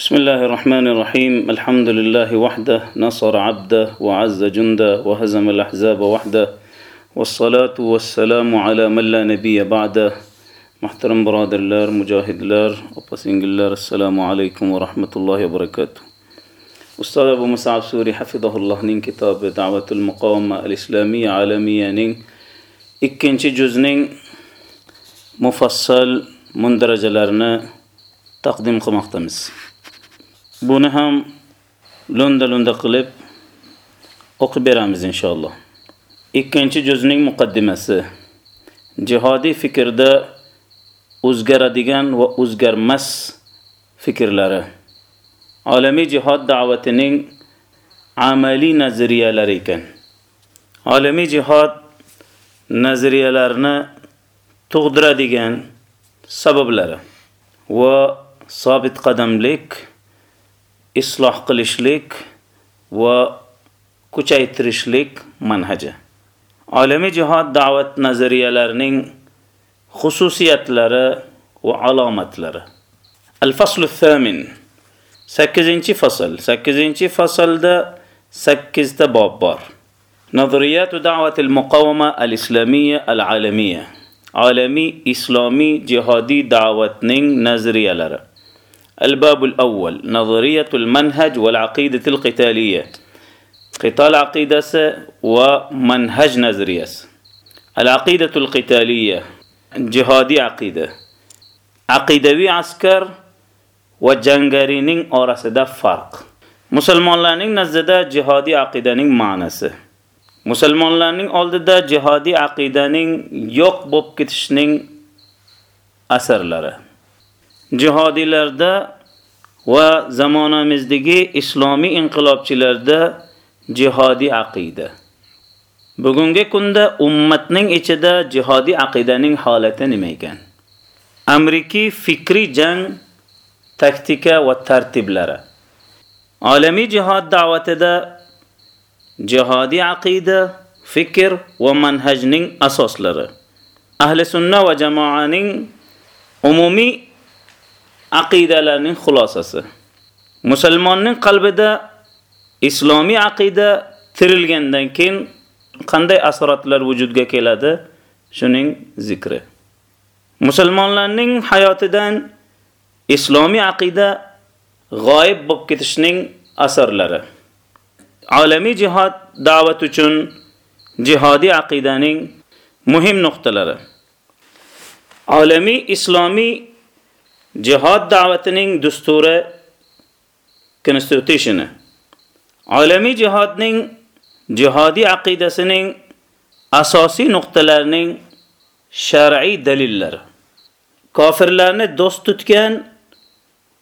بسم الله الرحمن الرحيم. الحمد لله وحده نصر عبده وعز جنده وهزم الأحزاب وحده والصلاة والسلام على من لا نبي بعده. محترم برادر لار مجاهد لار وبسنج لار السلام عليكم ورحمة الله وبركاته. أستاذ أبو مسعب سوري حفظه الله نين كتاب دعوة المقاومة الإسلامية عالمية نين إكينش نين مفصل مندرج لارنا تقديم خمختمس. Buni ham lo'nda lo'nda qilib o'qib beramiz inshaalloh. Ikkinchi juzning muqaddimasi. Jihodiy fikrda o'zgaradigan va o'zgarmas fikrlari. Olamiy jihod da'vatining amaliy nazariyalari ekan. Olamiy jihod nazariyalarini tug'diradigan sabablari va sobit qadamlik isloh qilishlik va kuchaytirishlik manhaji olamiy jihod da'vat nazariyalarining xususiyatlari va alomatlari al-fasl al-thamin 8-fasl 8-faslda 8 ta bob bor نظريات دعوة المقاومة الإسلامية العالمية عالمي إسلامي جهادي دعوة نين نظرية لرا الباب الأول نظرية المنهج والعقيدة القتالية. قتال عقيدة ومنهج نظرية العقيدة القتالية جهادي عقيدة. عقيدة في عسكر وجنگرينين أرسد فرق. مسلمانين نزد جهادي عقيدانين معنسة مسلمانين أولد دا جهادي عقيدانين يوق بوب كتشنين أثر لره. Jihodiylarda va zamonamizdagi islomiy inqilobchilarda jihodiy aqida. Bugungi kunda ummatning ichida jihodiy aqidaning holati nima ekan? Amrikiy fikri jang taktika va tartiblari. Olamiy jihod da'vatida jihodiy aqida fikr va manhajning asoslari. Ahli sunna va jamoaning umumiy aqidalarning xulosasi. Musulmonning qalbida islomiy aqida tirilgandan keyin qanday asoratlar vujudga keladi? Shuning zikri. Musulmonlarning hayotidan islomiy aqida g'oyib bo'lib ketishining asarlari. Olamiy jihad da'vat uchun jihodiy aqidaning muhim nuqtalari. Olamiy islomiy jihod da'vatining dusturi constitutioni olamiy jihodning jihodiy aqidasining asosiy nuqtalarining shar'iy dalillari kofirlarni do'st tutgan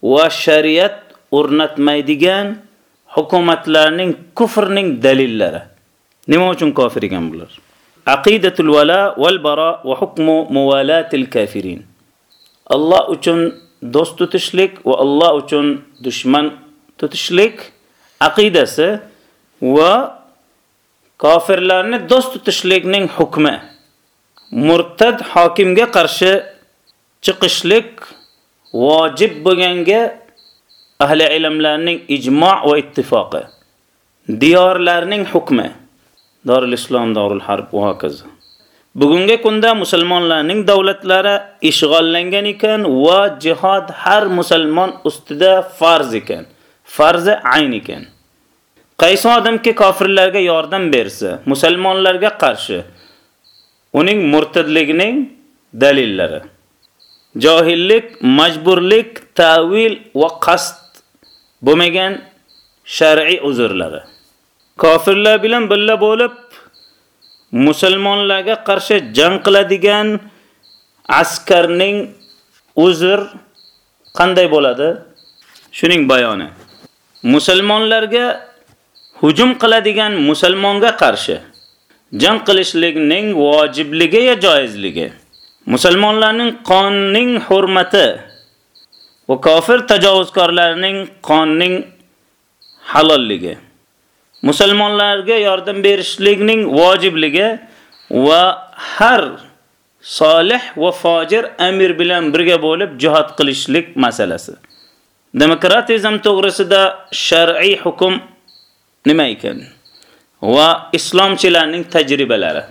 va shariat o'rnatmaydigan hukumatlarning kufrning dalillari. Nima uchun kofir ekan bular? Aqidatul vala wal bara va hukmu muwalatil kafirin. Alloh uchun do'st tutishlik va Alloh uchun dushman tutishlik aqidasi va kofirlarni do'st tutishlikning hukmi. Murtad hokimga qarshi chiqishlik vojib bo'lganga ahli ilmlarning ijmo' va ittifoqi. Diyorlarning hukmi. Darul Islom, Darul Harb va hokazo. Bugungi kunda musulmonlarning davlatlari ishg'ollangan ekan va jihad har musulmon ustida farz ekan. Farzi ayn ekan. Qaysi odamki kofirlarga yordam bersa, musulmonlarga qarshi uning murtidligining dalillari. Jahillik, majburlik, ta'vil va qasd bo'lmagan shar'iy uzrlari. Kofirlar bilan birga bo'lib musulmonlarga qarshi jang qiladigan askarning uzr qanday bo'ladi? Shuning bayoni. Musulmonlarga hujum qiladigan musulmonga qarshi jang qilishlikning vojibligi yoki joizligi. Musulmonlarning qonning hurmati va kofir tajovuzkorlarning qonning halolligi. Musulmonlarga yordam berishlikning vojibligi va har solih va fojir amir bilan birga bo'lib jihad qilishlik masalasi. Demokratizm to'g'risida shar'iy hukm nima ekan? Va islomchilarning tajribalari.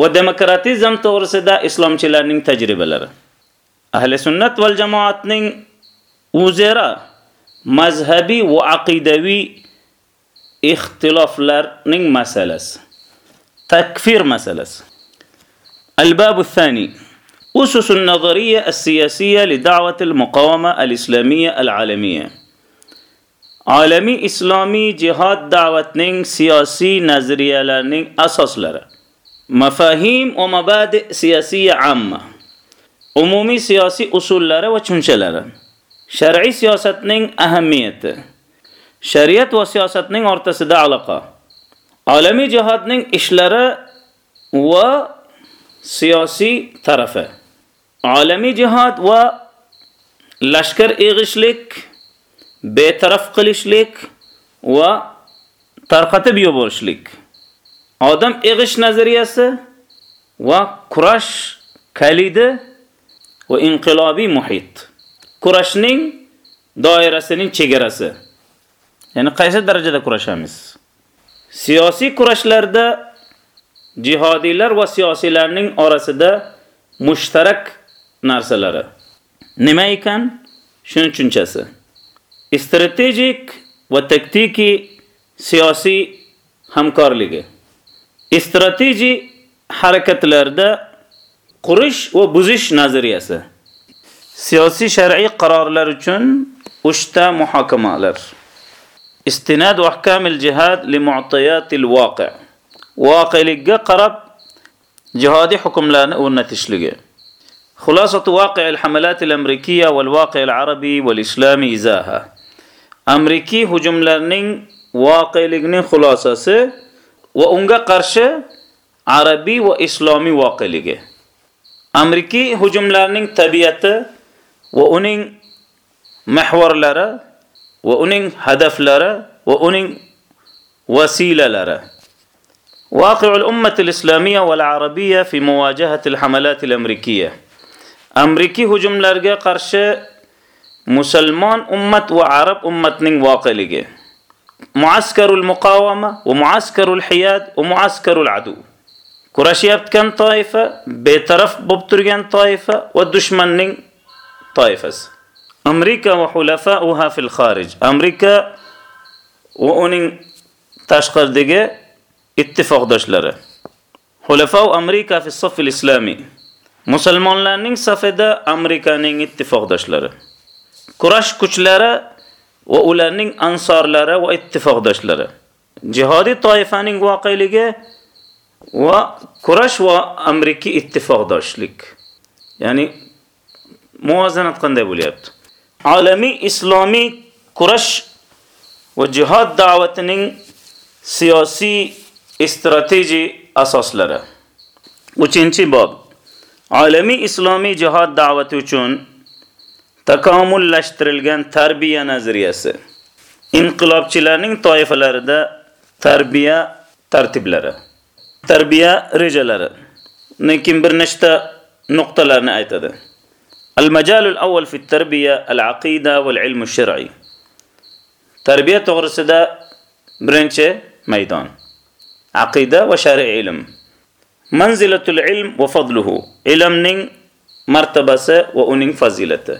Va demokratizm to'g'risida islomchilarning tajribalari. Ahli sunnat val jamoatning o'zaro mazhabiy va aqidaviy ixtiloflarning masalasi. Takfir masalasi. Al-bab ath-thani أسس النظرية السياسية لدعوة المقاومة الإسلامية العالمية عالمی اسلامی جهاد دعوتنىڭ سiyasi nazariyalarning asoslari mafahim va mabadi siyosiy amma umumiy siyosiy usullari va tushunchalari shar'iy siyosatning ahamiyati Shariat va siyosatning o'rtasida aloqa. Olamiy jihodning ishlari va siyosiy tarafi. Olamiy jihod va lashkar eg'ishlik, betaraf qilishlik va tarqatib yuborishlik. Odam eg'ish nazariyasi va kurash kalidi va inqilobiy muhit. Kurashning doirasining chegarasi. Ya'ni qaysi darajada kurashamiz siyosiy kurashlarda jihodiylar va siyosiylarning orasida mushtarak narsalari nima ekan? Shuni tushunchasi. Strategik va taktiki siyosiy hamkorligi. Strateji harakatlarda qurish va buzish nazariyasi. Siyosiy shar'iy qarorlar uchun 3 ta muhokamalar. Istinad va ahkamil jihad li mu'tayatil waqi'. voqelikka qarab jihodiy hukmlarni o'rnatishligi. Xulosatu voqi' al-hamalat al-amrikiyya wal voqi' al-arabi wal islami izaha. Amriki hujumlarning voqelikning xulosasi va unga qarshi arabiy va islomiy voqeligi. Amriki hujumlarning tabiati va uning mahvorlari va uning hadaflari va uning vasilalari واقع الأمة الإسلامية والعربية في مواجهة الحملات الأمريكية. أمريكي هجوم لرغة قرش مسلمان أمة وعرب أمة نين واقع معسكر المقاومة ومعسكر الحياد ومعسكر العدو. كراشي كان طائفة بطرف ببترغان طائفة والدشمن نين Amerika va hulafa'uha fil xorij. Amerika va uning tashqaridagi ittifoqdoshlari. Xulafa va Amerika fi safil islamiy. Musulmonlarning safida Amerikaning ittifoqdoshlari. Kurash kuchlari va ularning ansorlari va ittifoqdoshlari. Jihodiy toifaning voqeligi va kurash va Amerika ittifoqdoshlik. Ya'ni muvozanat qanday bo'lyapti? Olamiy islomiy kurash va jihad da'vatining siyosiy strateji asoslari 3-bob Olamiy islomiy jihad da'vati uchun takomullashtirilgan tarbiya nazariyasi. Inqilobchilarning toifalarida tarbiya tartiblari, tarbiya rejalari. Lekin bir nechta nuqtalarni aytadi. Al-majalul awwal fi at-tarbiya al-aqida wal ilm ash-shar'i. Tarbiya to'g'risida birinchi maydon. aqida va shar'iy ilm. Manzilatul ilm va fadluhu. Ilmning martabasi va uning fazilati.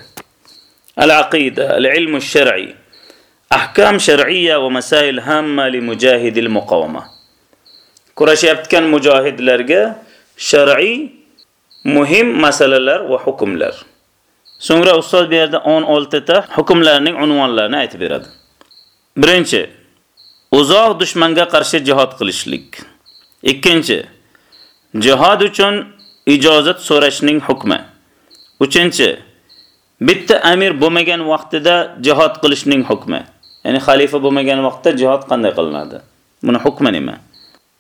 Al-aqida, al-ilm ash-shar'i. Ahkam shar'iyya va masail hamma li mujahidil muqawama. Kurashayotgan mujohidlarga shar'iy muhim masalalar va hukmlar. So'ngra ustoz bu yerda 16 ta hukmlarning unvonlarini aytib beradi. Birinchi uzoq dushmanga qarshi jihad qilishlik. Ikkinchi, jihad uchun ijozat so'rashning hukmi. Uchinchi, bitta amir bo'lmagan vaqtida jihad qilishning hukmi. Ya'ni xalifa bo'lmagan vaqtda jihad qanday qilinadi? Buni hukmi nima?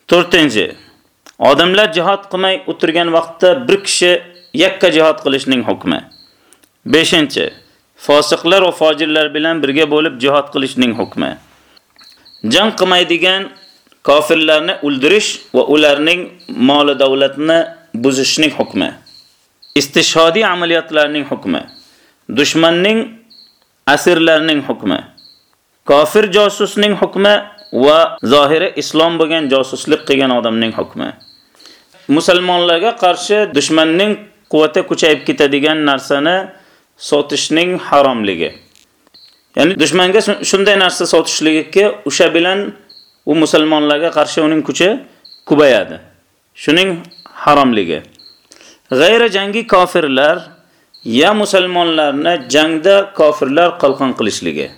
4-chi. odamlar jihad qilmay o'tirgan vaqtda bir kishi yakka jihad qilishning hukmi. Beshinchi, fosiqlar va fojirlar bilan birga bo'lib jihad qilishning hukmi. jang qilmaydigan kofirlarni o'ldirish va ularning mol davlatini buzishning hukmi. Istishhodiy amaliyotlarning hukmi. Dushmanning asirlarning hukmi. Kofir josusning hukmi va zohiri islom bo'lgan josuslik qilgan odamning hukmi. Musulmonlarga qarshi dushmanning quvvati kuchayib ketadigan narsani sotishning haromligi. Ya'ni dushmanga shunday narsa sotishligiki, o'sha bilan u musulmonlarga qarshi uning kuchi kubayadi. Shuning haromligi. G'ayri jangi kofirlar ya musulmonlarni jangda kofirlar qalqon qilishligi.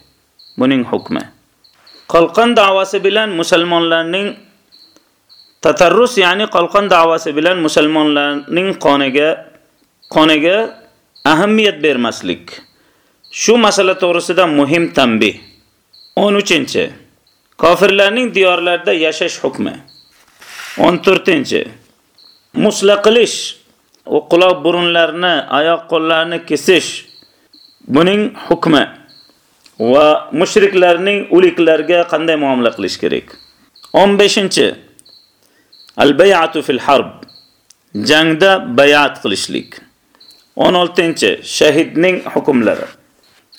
Buning hukmi. Qalqon da'vasi bilan musulmonlarning tatarrus ya'ni qalqon da'vasi bilan musulmonlarning qoniga qoniga ahamiyat bermaslik. Shu masala to'g'risida muhim tanbih. 13-chi. Kofirlarning diyorlarida yashash hukmi. 14-chi. Musla qilish quloq burunlarni, oyoq qo'llarni kesish buning hukmi. Va mushriklarning uliklarga qanday muomala qilish kerak? 15-chi. Al-bay'atu fil harb. Jangda bay'at qilishlik. 16 Shahidning hukmlari.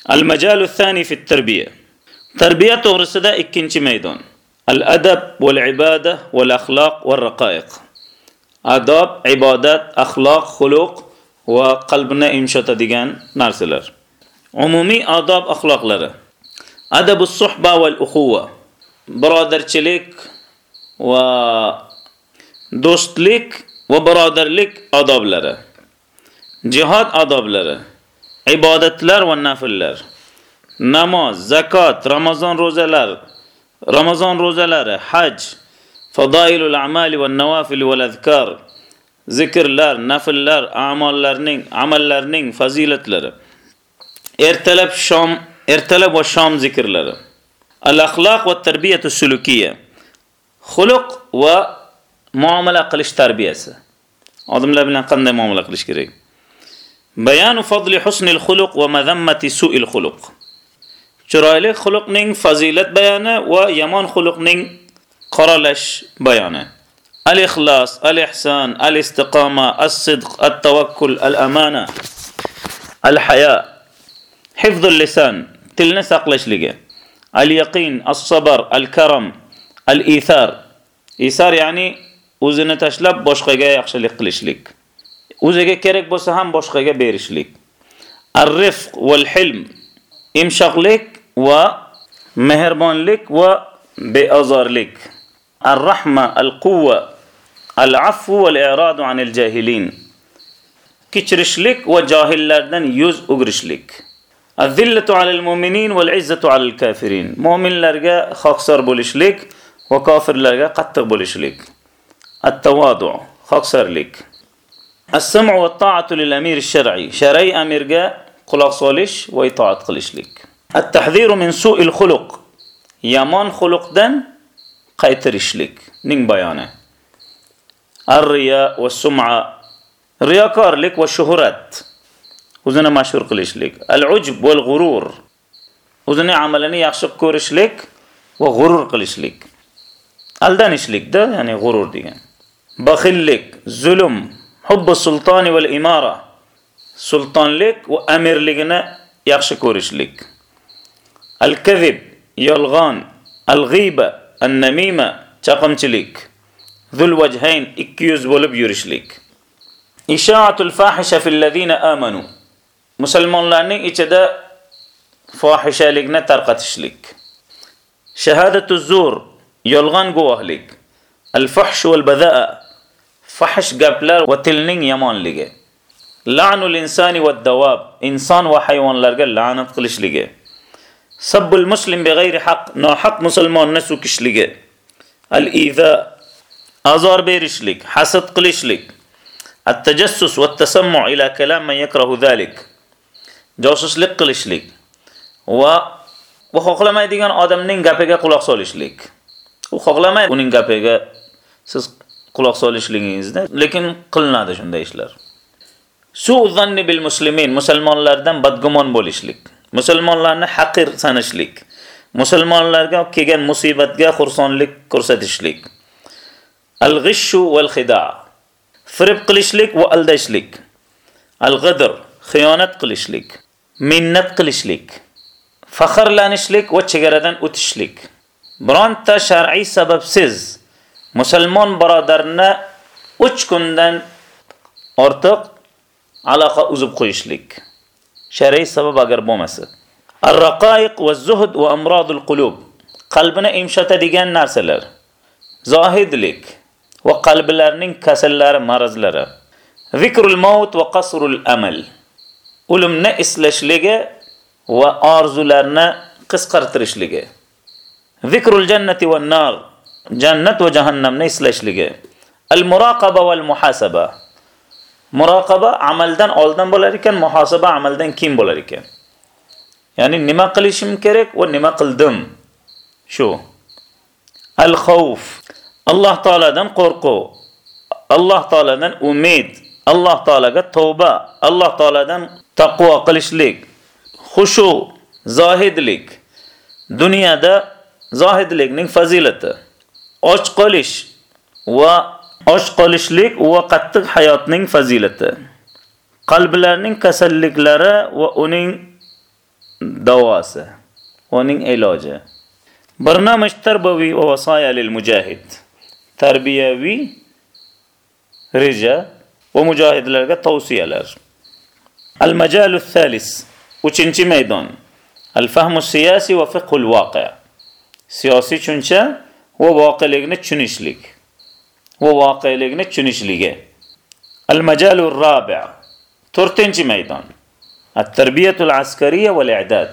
Al-majalu thani fi at-tarbiya. Tarbiya to'g'risida ikkinchi maydon. Al-adab wal ibada wal axloq wal raqaiq. Adob, ibodat, axloq, xuluq va qalbni imshotadigan narsalar. Umumiy adob axloqlari. Adabu suhba wal ukhuwa. Birodarchilik va do'stlik va birodarlik adoblari. Jihad adoblari, ibodatlar va nafillar, namoz, zakot, Ramazon ro'zalar, Ramazon ro'zalari, haj, fadailul a'mali va nawafil va azkar, zikrlar, nafillar, a'mollarning, amallarning fazilatlari. Ertalab shom, ertalab va shom zikrlari. Al-axloq va tarbiyatu sulukiyya. Xuluq va muomala qilish tarbiyasi. Odamlar bilan qanday muomala qilish kerak? بيان فضل حسن الخلق و ومذمة سوء الخلق. چرايلي خلق نين فزيلت و ويمان خلق نين قرلش بيانة الإخلاص الإحسان الاستقامة الصدق التوكل الأمانة الحياء حفظ اللسان تلنس أقلش لغي اليقين الصبر الكرم الإيثار إيثار يعني وزنة أشلب بوشقيقا يقشل إقلش لغي o'ziga kerak bo'lsa ham boshqaga berishlik. Ar-rifq hilm imshoqlik va mehribonlik va beozorlik. Ar-rahma al-quwwa al-afv val i'radu anil jahilin. Kechirishlik va johillardan yuz o'girishlik. Az-zillatu alal mu'minin wal izzatu alal kafirin. Mu'minlarga xoqsor bo'lishlik va kofirlarga qattiq bo'lishlik. At-tawadu, xoqsorlik. As-sam'u va ta'atu lil amir ash-shar'i. Shar'iy amirga quloq solish va itoat qilishlik. At-tahdhiru min su'il xuluq. Yomon xuluqdan qaytirishlik ning bayoni. Ar-riya va sum'a. Riyokorlik va shuhrat. O'zini mashhur qilishlik. Al-ujb wal g'urur. O'zini amalini yaxshi ko'rishlik va g'urur qilishlik. حب السلطان والإمارة. سلطان لك وأمير لكنا يخشى كورش لك الكذب يلغان الغيبة النميمة تقمت لك ذو الوجهين إكيوز بولب يورش لك إشاعة الفاحشة في الذين آمنوا. مسلمون لاني إتدا فاحشة لكنا ترقتش لك شهادة الزور يلغان قوه لك الفحش والبذاء fahish gaplar va tilning yomonligi. La'nul insani va dawab, inson va hayvonlarga la'nat qilishligi. Sabbul muslim bighayri haq, nohaq musulmonni so'kishligi. Al-iza, azor berishlik, hasad qilishlik. At-tajassus va tasammu ila kalam man yakrahu zalik. Josuslik qilishlik va bu xohlamaydigan odamning gapiga quloq solishlik. U xohlamaydi uning gapiga siz quloq solishligingizda, lekin qilinadi shunday ishlar. Su'zanni bil muslimin, musulmonlardan badgumon bo'lishlik, musulmonlarni haqir sanishlik, musulmonlarga kelgan musibatga xursonlik ko'rsatishlik. Al-ghishu wal khida' firib qilishlik va aldashlik. Al-ghadr xiyonat qilishlik, minnat qilishlik. faxrlanishlik va chegaradan o'tishlik. Bironta shar'iy sababsiz musulmon birodarni 3 kundan ortiq aloqa uzib qo'yishlik. Shar'iy sabab agar bo'lmasa. Ar-raqaiq va zuhd va amrodul qulub. Qalbini imshatadigan narsalar. Zohidlik va qalblarning kasallari, marazlari. Zikrul maut va qasrul amal. O'limni eslashligi va orzularni qisqartirishligi. Zikrul jannati va nar. Jannat va jahannamni eslashligi. Al-muraqaba val muhasaba. Muraqaba amaldan oldin bo'lar ekan, muhasaba amaldan keyin bo'lar ekan. Ya'ni nima qilishim kerak va nima qildim? Shu. al xauf Alloh taoladan qo'rquv. Alloh taoladan umid. Alloh taolaga tavba. Alloh taoladan taqvo qilishlik. Xushu, zohidlik. Dunyoda zohidlikning fazilati. Och qolish va och qolishlik va qattiq hayotning fazilati. Qalblarning kasalliklari va uning davosi, uning iloji. Barnamij tarbiyaviy va vasoya lil mujahid. Tarbiyaviy reja va mujohidlarga tavsiyalar. Al-majal al-thalis, uchinchi maydon. Al-fahm siyosiy va ve vakiligini çünişlik. Ve vakiligini çünişlige. El mecalur rabi' Törtinci meydan. Terbiyetul askeriye vel i'dad.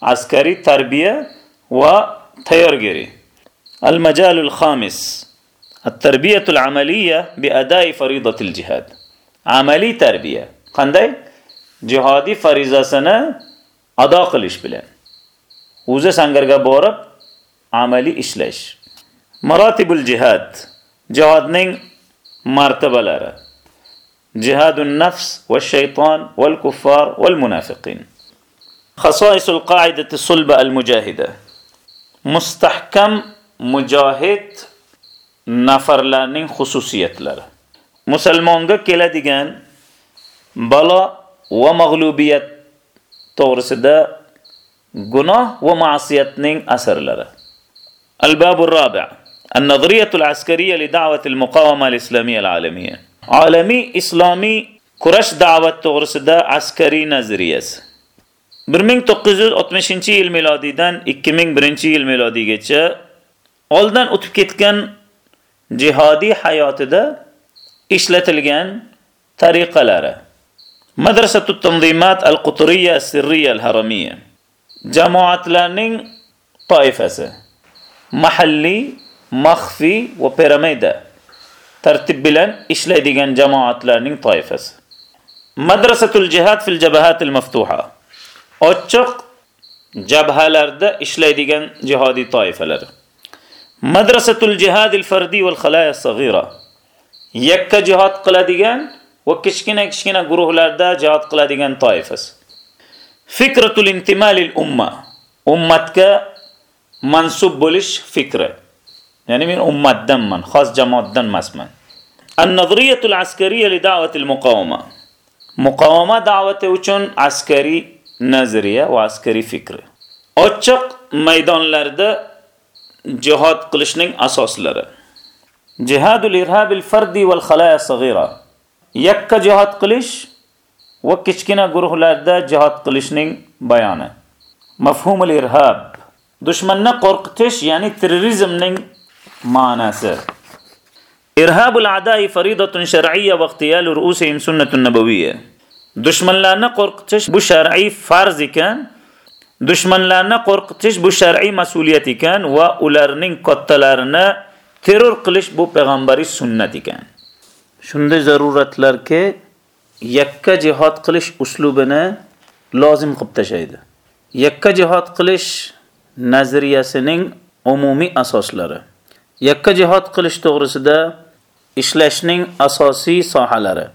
Askeri terbiye ve teyargiri. El mecalul khamis. التربية العملية بأداء فريضة الجهاد عملي تربية قندي جهادي فريضة سنة أدا قلش بلن وزه سنگرگا بورب عملي إشلش مراتب الجهاد جهاد نين مرتبة لره جهاد النفس والشيطان والكفار والمنافقين. خصائص القاعدة الصلبة المجاهدة. مستحكم مجاهد نفرلارning xususiyatlari musulmonga keladigan balo va mag'lubiyat to'g'risida gunoh va ma'siyatning asarlari الباب الرابع. النظرية العسكرية لدعوة المقاومة الإسلامية العالمية olamiy islomiy kurash da'vat to'g'risida askariy nazariyasi 1960-yil milodiydan 2001-yil milodiygacha oldin o'tib ketgan jihodiy hayotida ishlatilgan tariqalari Madrasatut tanzimat al-Quturiyya sirriya al-Haramiyya jamoatlarning toifasi mahalliy, maxfiy va piramida tartib bilan ishlaydigan jamoatlarning toifasi. Madrasatul jihad fil jabahatil maftuha. Ochiq jabhalarda ishlaydigan jihodiy toifalar. Madrasatul jihadil fardi wal khalaya saghira. Yakka jihad qiladigan va kichkina-kichkina guruhlarda jihad qiladigan toifasi. Fikratul intimalil umma. Ummatga mansub bo'lish fikri. Ya'ni men ummatdanman xos jamoatdan emasman an-nazriyatul askariya li da'vatil muqawama muqawama da'vati uchun askariy nazariya va askariy fikri ochiq maydonlarda jihad qilishning asoslari jihadul irhabil fardi val khalaya saghira yakka jihad qilish va kichkina guruhlarda jihad qilishning bayoni mafhumul irhab dushmanni qo'rqitish ya'ni terrorizmning ma'nasi. Irhabul adai faridatun shar'iyya va iqtiyalu ru'usihim sunnatun nabawiyya. Dushmanlarni qo'rqitish bu shar'iy farz ekan dushmanlarni qo'rqitish bu shar'iy mas'uliyat ekan va ularning kattalarini terror qilish bu payg'ambariy sunnat ekan. Shunday zaruratlarga yakka jihad qilish uslubini lozim qilib tashlaydi. Yakka jihad qilish nazariyasining umumiy asoslari. Yakka jihad qilish to'g'risida ishlashning asosiy sohalari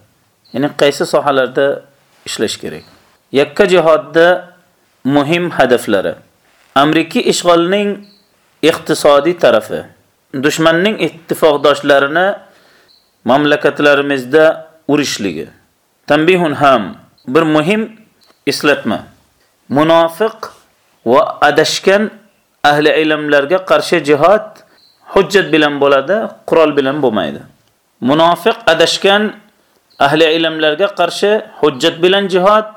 ya'ni qaysi sohalarda ishlash kerak? Yakka jihadda muhim hadaflari. Amerika ishg'olining iqtisodiy tarafi dushmanning ittifoqdoshlarini mamlakatlarimizda urishligi tanbihun ham bir muhim eslatma munofiq va adashgan ahli ilmlarga qarshi jihad hujjat bilan bo'ladi, qurol bilan bo'lmaydi. Munofiq adashgan ahli ilmlarga qarshi hujjat bilan jihad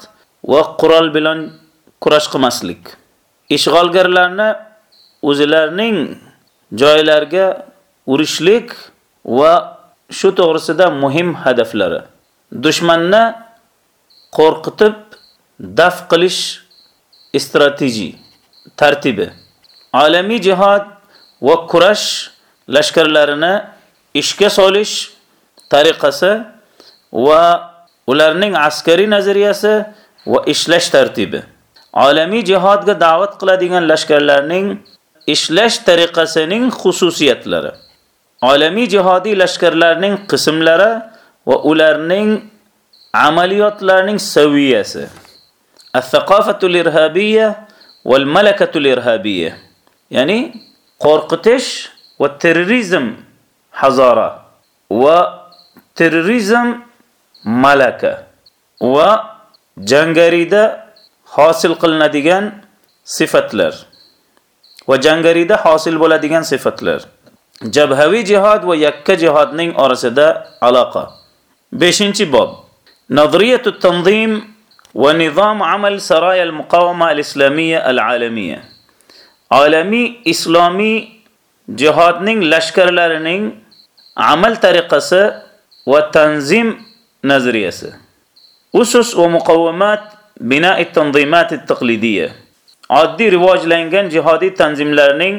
va qurol bilan kurash qilmaslik. Ishg'olgarlarni o'zlarining joylarga urishlik va shu to'g'risida muhim hadaflari. Dushmanni qo'rqitib daf qilish strategiya tartibi. Olamiy jihad va kurash lashkarlarini ishga solish tariqasi va ularning askariy nazariyasi va ishlash tartibi. Olamiy jihodga da'vat qiladigan lashkarlarning ishlash tariqasining xususiyatlari. Olamiy jihodiy lashkarlarning qismlari va ularning amaliyotlarining saviyasi. Al-thaqafatul irhabiyya wal malakatul irhabiyya. Ya'ni qo'rqitish va terrorizm hazora va terrorizm malaka va jangarida hosil qilinadigan sifatlar va jangarida hosil bo'ladigan sifatlar. Jabhaviy jihad va yakka jihodning orasida aloqa. 5-bob. Nazriyatut tanzim va nizam amal saraya al-muqawama al-islamiyya al-alamiyya. Olamiy islomiy jihodning lashkarlarining amal tariqasi va tanzim nazariyasi. Usus va muqawwamat bina'i tanzimat at-taqlidiyya. Oddiy rivojlangan jihodiy tanzimlarning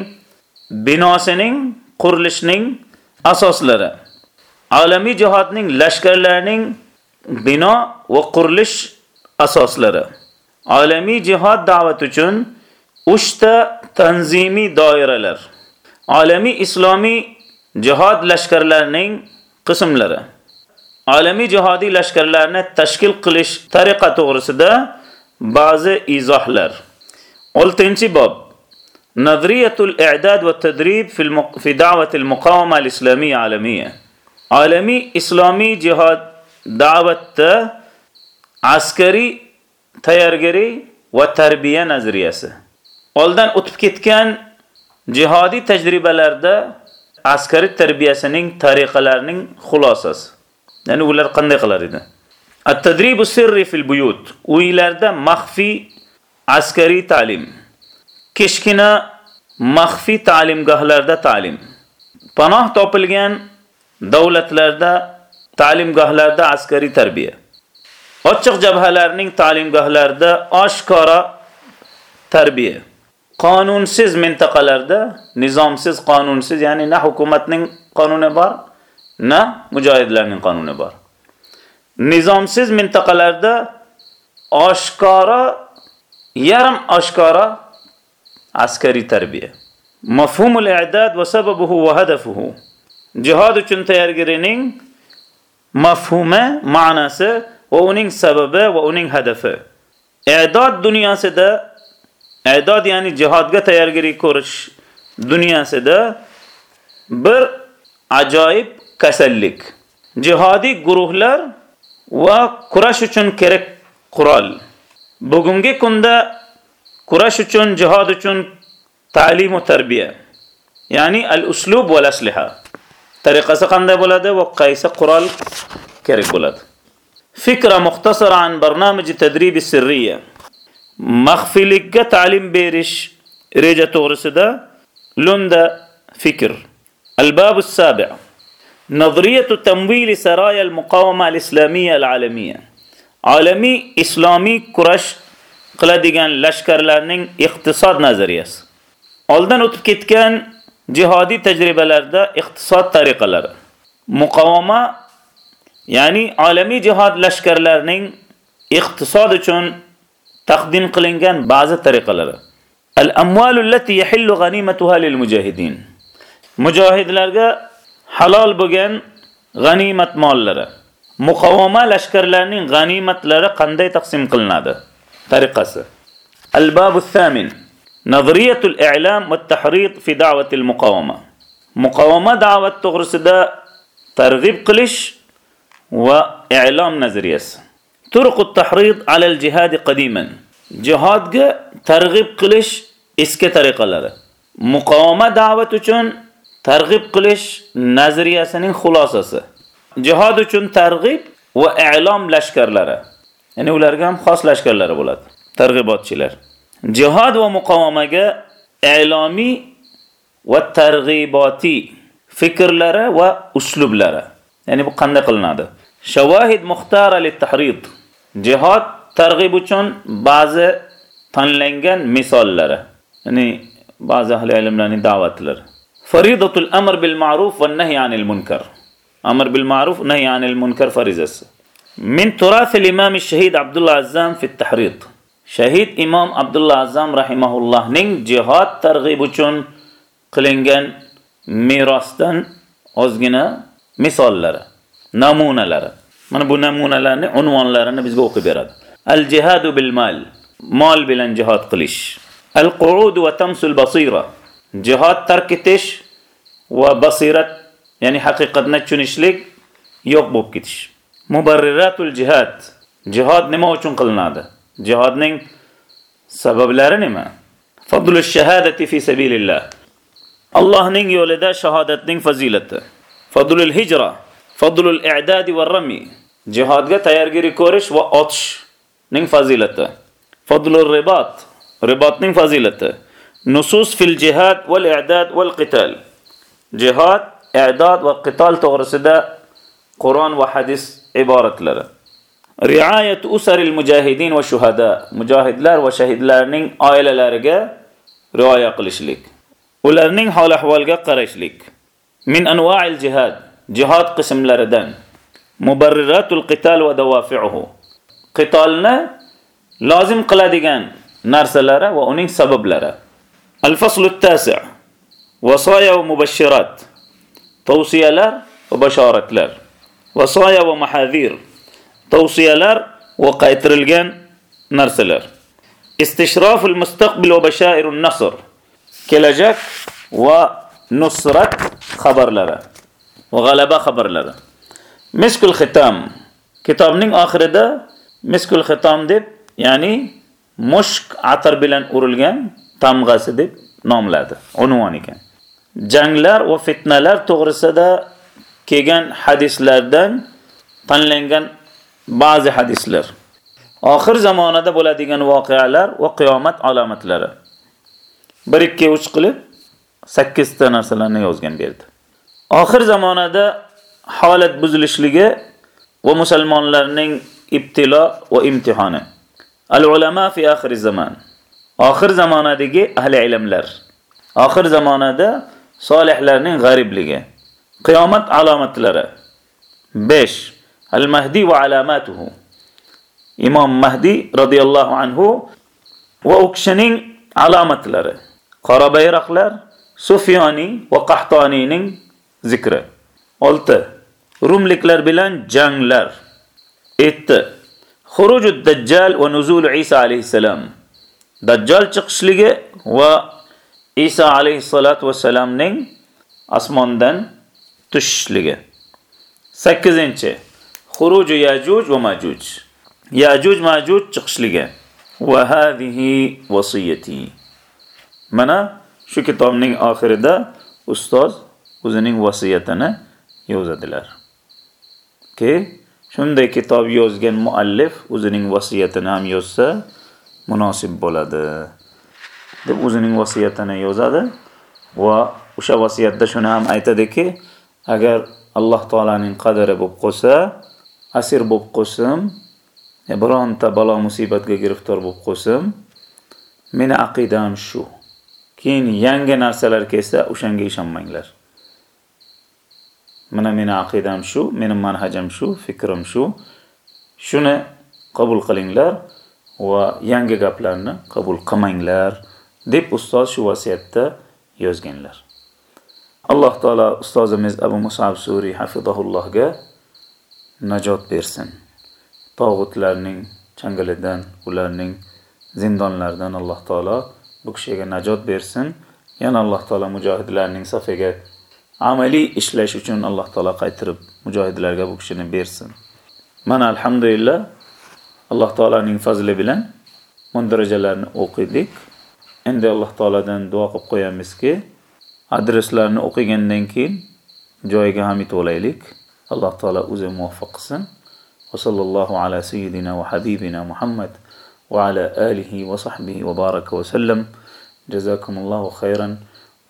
binosining qurilishining asoslari. Olamiy jihodning lashkarlarining bino va qurilish asoslari. Olamiy jihod da'vat uchun 3 ta tanzimiy doiralar. Olamiy islomiy jihad lashkarlarining qismlari. Olamiy jihodiy lashkarlarni tashkil qilish tariqa to'g'risida ba'zi izohlar. 6-bob. Nazriyatul i'dad va tadrib fi da'vatil muqawama al-islamiyya alamiyya. Olamiy islomiy jihad da'vatda askariy tayyorgarlik va tarbiya nazariyasi. Oldin o'tib ketgan jihodiy tajribalarda askari tarbiyasining tariqalarining xulosasi. Ya'ni ular qanday qilar edi? At-tadribu sirri fil buyut. Uylarda maxfi askariy ta'lim. Kishkina maxfi ta'limgohlarda ta'lim. Panoh topilgan davlatlarda ta'limgohlarda askari tarbiya. Ochiq jabhalarning ta'limgohlarida oshkora tarbiya. Qonunsiz mintaqalarda, nizomsiz, qonunsiz, ya'ni na hukumatning qonuni bor, na mujohidlarning qonuni bor. Nizomsiz mintaqalarda oshkora, yarim oshkora askariy tarbiya. Mafhumul i'dad va sababuhu va hadafuhu. Jihad uchun tayyorgarlikning mafhumi, ma'nosi va uning sababi va uning hadafi. I'dod dunyosida i'dod ya'ni jihodga tayyorgarlik ko'rish dunyosida bir ajoyib kasallik. Jihodiy guruhlar va kurash uchun kerak qurol. Bugungi kunda kurash uchun, jihod uchun ta'lim va tarbiya. Ya'ni al-uslub va al-asliha. Tariqasi qanday bo'ladi va qaysi qurol kerak bo'ladi. Fikra muxtasara an barnamij tadrib sirriya. maxfiylikka ta'lim berish reja to'g'risida lunda fikr. Al-bab as-sabi' Nazriyatu tamwil saray al-muqawama al-islamiyya al-alamiyya. alami islomiy kurash qiladigan lashkarlarning iqtisod nazariyasi. Oldin o'tib ketgan jihodiy tajribalarda iqtisod tariqalari. Muqawama ya'ni alami jihod lashkarlarining iqtisod uchun taqdim qilingan ba'zi tariqalari. Al-amwalu allati yahillu ghanimatuha lil mujahidin. Mujohidlarga halol bo'lgan g'animat mollari. Muqavama lashkarlarining g'animatlari qanday taqsim qilinadi? Tariqasi. Al-babu thamin. Nazriyatul i'lam va tahrid fi da'vatil muqawama. Muqawama da'vat to'g'risida targ'ib qilish va i'lom nazariyasi. Turuqut tahrid ala al-jihad qadiman. jihodga targ'ib qilish eski tariqalari. Muqavama da'vat uchun targ'ib qilish nazariyasining xulosasi. Jihad uchun targ'ib va i'lom lashkarlari. Ya'ni ularga ham xos lashkarlari bo'ladi. Targ'ibotchilar. Jihad va muqavamaga i'lomiy va targ'iboti fikrlari va uslublari. Ya'ni bu qanday qilinadi? Shawahid muxtara lit-tahrid. Jihad targ'ib uchun ba'zi tanlangan misollari. Ya'ni ba'zi ahli ilmlarning da'vatlari. Faridatul amr bil ma'ruf va nahy anil munkar. Amr bil ma'ruf, nahy anil munkar farizasi. Min turath al-imam ash-shahid Abdullah Azzam fi at-tahrid. Shahid imom Abdullah Azzam rahimahullohning jihad targ'ib uchun qilingan merosdan ozgina misollari, namunalari. Mana bu namunalarni unvonlarini bizga o'qib beradi. Al-jihadu bil mal. Mol bilan jihad qilish. Al-qu'ud va tamsul basira. Jihad tark etish va basirat, ya'ni haqiqatni tushunishlik yo'q bo'lib ketish. Mubarriratul jihad. Jihad nima uchun qilinadi? Jihadning sabablari nima? Fadlul shahadati fi sabilillah. Allohning yo'lida shahodatning fazilati. Fadlul hijra, fadlul i'dad va rami. Jihadga tayyorgarlik ko'rish va otishning fazilati. Fadlur ribat, ribatning fazilati. Nusus fil jihad wal i'dad wal qital. Jihad, i'dad va qital to'g'risida Qur'on va hadis iboratlari. Riayat usaril mujahidin va shuhada. Mujahidlar va shahidlarning oilalariga rioya qilishlik. Ularning hol ahvolga qarashlik. Min anwa'il jihad. Jihad qismlaridan. مبررات القتال ودوافعه. قتالنا لازم قلادغان نارسلارا وأنين سبب لارا الفصل التاسع وصايا ومبشرات توصية لر وبشارة لر. وصايا ومحاذير توصية لر وقيتر الجان نرسلر استشراف المستقبل وبشائر النصر. كلاجاك ونصرت خبر لارا وغلبة خبر لارا Miskul xitam. Kitobning oxirida miskul xitam deb, ya'ni mushk atir bilan urilgan tamg'asi deb nomladi. Unvon ekan. Janglar va fitnalar to'g'risida kelgan hadislardan tanlangan ba'zi hadislar. Oxir zamonada bo'ladigan voqealar va qiyomat alomatlari. 1 2 3 qilib 8 ta narsalarni yozgan berdi. Oxir zamonada holat buzilishligi va musulmonlarning ibtilo va imtihoni. Al-ulama fi oxir zaman. Oxir zamonadagi ahli ilmlar. Oxir zamonada solihlarning g'aribligi. Qiyomat alomatlari. 5. Al-Mahdi va alamatuhu. Imom Mahdi radhiyallohu anhu va u kishining alomatlari. Qora bayroqlar Sufyoniy va Qahtoniyning zikri. 6. Rumliklar bilan janglar. 7. Xurujud Dajjal va nuzul Isa alayhisalom. Dajjal chiqishligi va Isa alayhisolatu vasallamning osmondan tushishligi. 8. Xuruju Yajuj va Majuj. Yajuj Majuj chiqishligi. Va hadhihi wasiyati. Mana shu kitobning oxirida ustoz o'zining vasiyatini yozadilar. Ke shunday kitob yozgan muallif o'zining vasiyatini ham yozsa munosib bo'ladi deb o'zining vasiyatini yozadi va o'sha vasiyatda shuni ham aytadiki, agar Alloh taolaning qadri bo'lib qolsa, asir bo'lib qolsam, e, bironta balo musibatga giriftor bo'lib qolsam, meni aqidam shu. Keyin yangi narsalar kelsa, o'shanga ishonmanglar. Mana meni aqidam shu, meni manhajim shu, fikrim shu. Shuni qabul qilinglar va yangi gaplarni qabul qilmanglar deb ustoz shu vasiyatda yozganlar. Alloh taolo ustozimiz Abu Musab Suri hafizahullohga najot bersin. Tog'utlarning changalidan, ularning zindonlaridan Alloh taolo bu kishiga najot bersin. Yana Alloh taolo mujohidlarning safiga amaliy ishlash uchun Alloh taolo qaytirib mujohidlarga bu kishini bersin. Mana alhamdulillah Alloh taolaning fazli bilan mundarajalarni o'qidik. Endi Alloh taoladan duo qilib qo'yamizki, adreslarni o'qigandan keyin joyiga ham yetib. Alloh taolo o'zi muvaffaq qilsin. Va sallallohu ala sayyidina va habibina Muhammad va ala alihi va sahbihi va baraka va